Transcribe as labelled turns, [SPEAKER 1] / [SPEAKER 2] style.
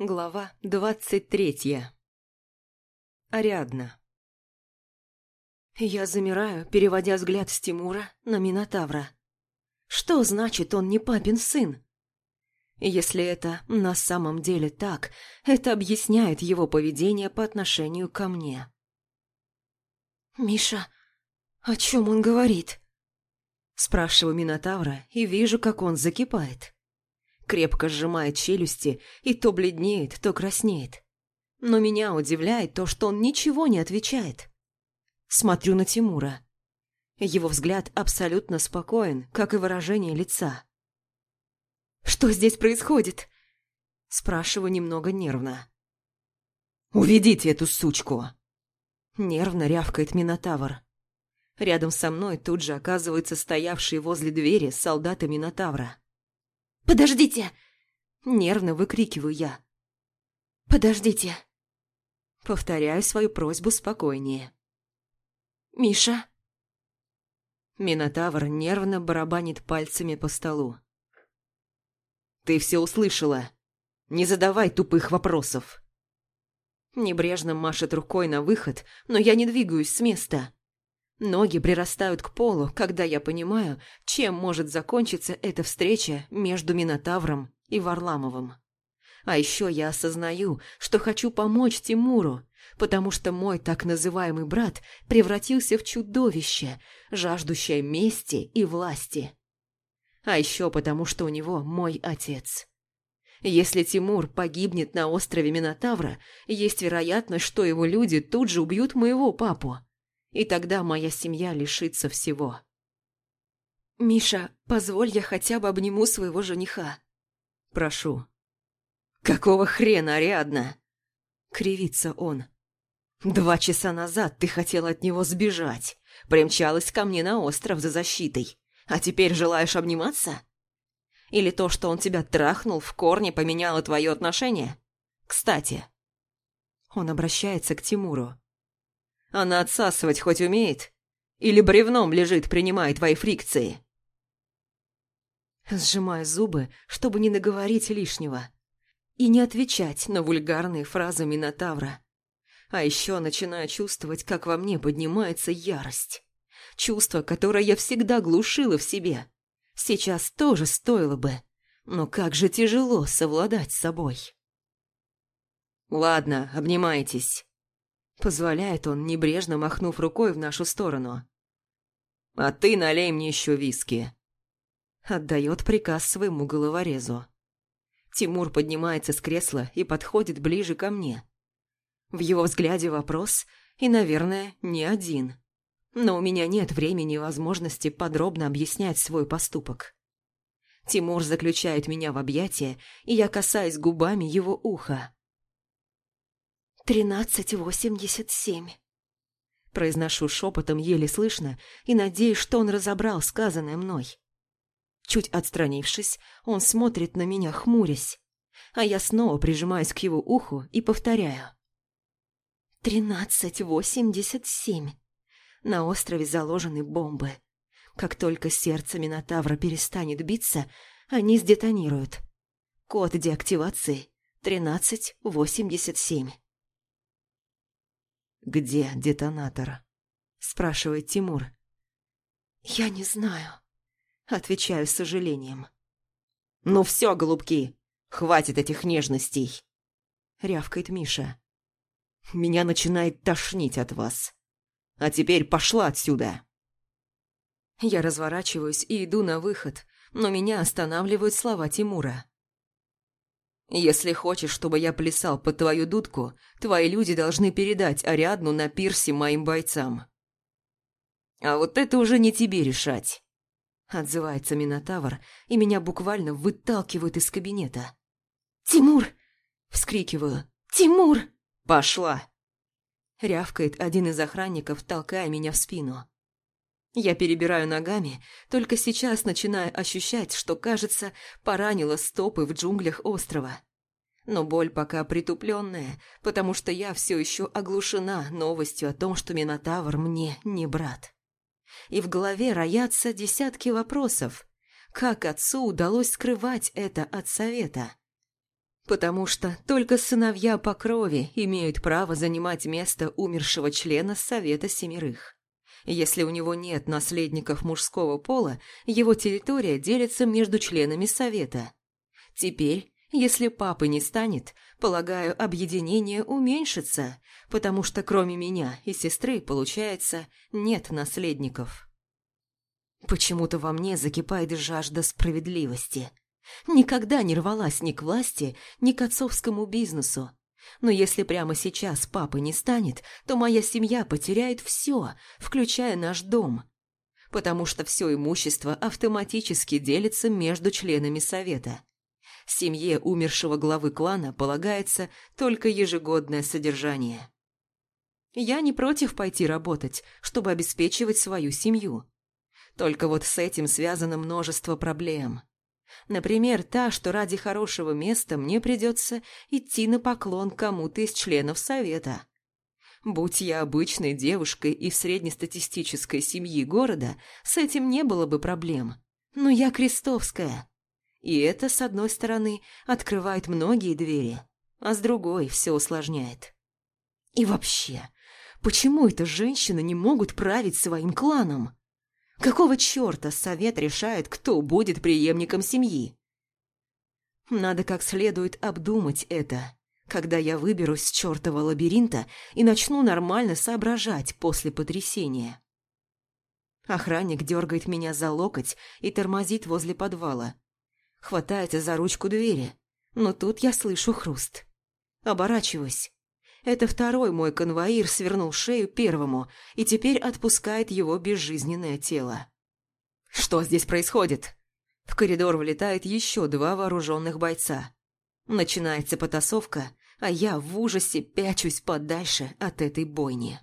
[SPEAKER 1] Глава двадцать третья. Ариадна. Я замираю, переводя взгляд с Тимура на Минотавра. Что значит он не папин сын? Если это на самом деле так, это объясняет его поведение по отношению ко мне. «Миша, о чем он говорит?» Спрашиваю Минотавра и вижу, как он закипает крепко сжимает челюсти и то бледнеет, то краснеет. Но меня удивляет то, что он ничего не отвечает. Смотрю на Тимура. Его взгляд абсолютно спокоен, как и выражение лица. «Что здесь происходит?» Спрашиваю немного нервно. «Уведите эту сучку!» Нервно рявкает Минотавр. Рядом со мной тут же оказывается стоявший возле двери солдаты Минотавра. «Подождите!» Нервно выкрикиваю я. «Подождите!» Повторяю свою просьбу спокойнее. «Миша?» Минотавр нервно барабанит пальцами по столу. «Ты все услышала. Не задавай тупых вопросов». Небрежно машет рукой на выход, но я не двигаюсь с места. Ноги прирастают к полу, когда я понимаю, чем может закончиться эта встреча между Минотавром и Варламовым. А еще я осознаю, что хочу помочь Тимуру, потому что мой так называемый брат превратился в чудовище, жаждущее мести и власти. А еще потому, что у него мой отец. Если Тимур погибнет на острове Минотавра, есть вероятность, что его люди тут же убьют моего папу и тогда моя семья лишится всего. «Миша, позволь я хотя бы обниму своего жениха». «Прошу». «Какого хрена, Ариадна?» Кривится он. «Два часа назад ты хотела от него сбежать, примчалась ко мне на остров за защитой, а теперь желаешь обниматься? Или то, что он тебя трахнул, в корне поменяло твое отношение? Кстати...» Он обращается к Тимуру. Она отсасывать хоть умеет? Или бревном лежит, принимая твои фрикции?» Сжимаю зубы, чтобы не наговорить лишнего. И не отвечать на вульгарные фразы Минотавра. А еще начинаю чувствовать, как во мне поднимается ярость. Чувство, которое я всегда глушила в себе. Сейчас тоже стоило бы. Но как же тяжело совладать с собой. «Ладно, обнимайтесь», Позволяет он, небрежно махнув рукой в нашу сторону. «А ты налей мне еще виски». Отдает приказ своему головорезу. Тимур поднимается с кресла и подходит ближе ко мне. В его взгляде вопрос, и, наверное, не один. Но у меня нет времени и возможности подробно объяснять свой поступок. Тимур заключает меня в объятия, и я касаюсь губами его уха. «Тринадцать восемьдесят семь». Произношу шепотом еле слышно и надеюсь, что он разобрал сказанное мной. Чуть отстранившись, он смотрит на меня, хмурясь, а я снова прижимаюсь к его уху и повторяю. «Тринадцать восемьдесят семь». На острове заложены бомбы. Как только сердце Минотавра перестанет биться, они сдетонируют. Код деактивации тринадцать восемьдесят семь. «Где детонатор?» – спрашивает Тимур. «Я не знаю», – отвечаю с сожалением. «Ну все, голубки, хватит этих нежностей!» – рявкает Миша. «Меня начинает тошнить от вас. А теперь пошла отсюда!» Я разворачиваюсь и иду на выход, но меня останавливают слова Тимура. Если хочешь, чтобы я плясал под твою дудку, твои люди должны передать Ариадну на пирсе моим бойцам. А вот это уже не тебе решать. Отзывается Минотавр, и меня буквально выталкивают из кабинета. «Тимур!» – вскрикиваю. «Тимур!» «Пошла!» Рявкает один из охранников, толкая меня в спину. Я перебираю ногами, только сейчас начинаю ощущать, что, кажется, поранила стопы в джунглях острова. Но боль пока притупленная, потому что я все еще оглушена новостью о том, что Минотавр мне не брат. И в голове роятся десятки вопросов. Как отцу удалось скрывать это от совета? Потому что только сыновья по крови имеют право занимать место умершего члена Совета Семерых. Если у него нет наследников мужского пола, его территория делится между членами Совета. Теперь, если папы не станет, полагаю, объединение уменьшится, потому что кроме меня и сестры, получается, нет наследников. Почему-то во мне закипает жажда справедливости – Никогда не рвалась ни к власти, ни к отцовскому бизнесу. Но если прямо сейчас папы не станет, то моя семья потеряет все, включая наш дом. Потому что все имущество автоматически делится между членами совета. Семье умершего главы клана полагается только ежегодное содержание. Я не против пойти работать, чтобы обеспечивать свою семью. Только вот с этим связано множество проблем – Например, та, что ради хорошего места мне придется идти на поклон кому-то из членов совета. Будь я обычной девушкой из среднестатистической семьи города, с этим не было бы проблем. Но я крестовская. И это, с одной стороны, открывает многие двери, а с другой все усложняет. И вообще, почему это женщины не могут править своим кланом? Какого черта совет решает, кто будет преемником семьи? Надо как следует обдумать это, когда я выберусь с чертова лабиринта и начну нормально соображать после потрясения. Охранник дергает меня за локоть и тормозит возле подвала. Хватается за ручку двери, но тут я слышу хруст. Оборачиваюсь. Это второй мой конвоир свернул шею первому и теперь отпускает его безжизненное тело. «Что здесь происходит?» В коридор влетает еще два вооруженных бойца. Начинается потасовка, а я в ужасе пячусь подальше от этой бойни.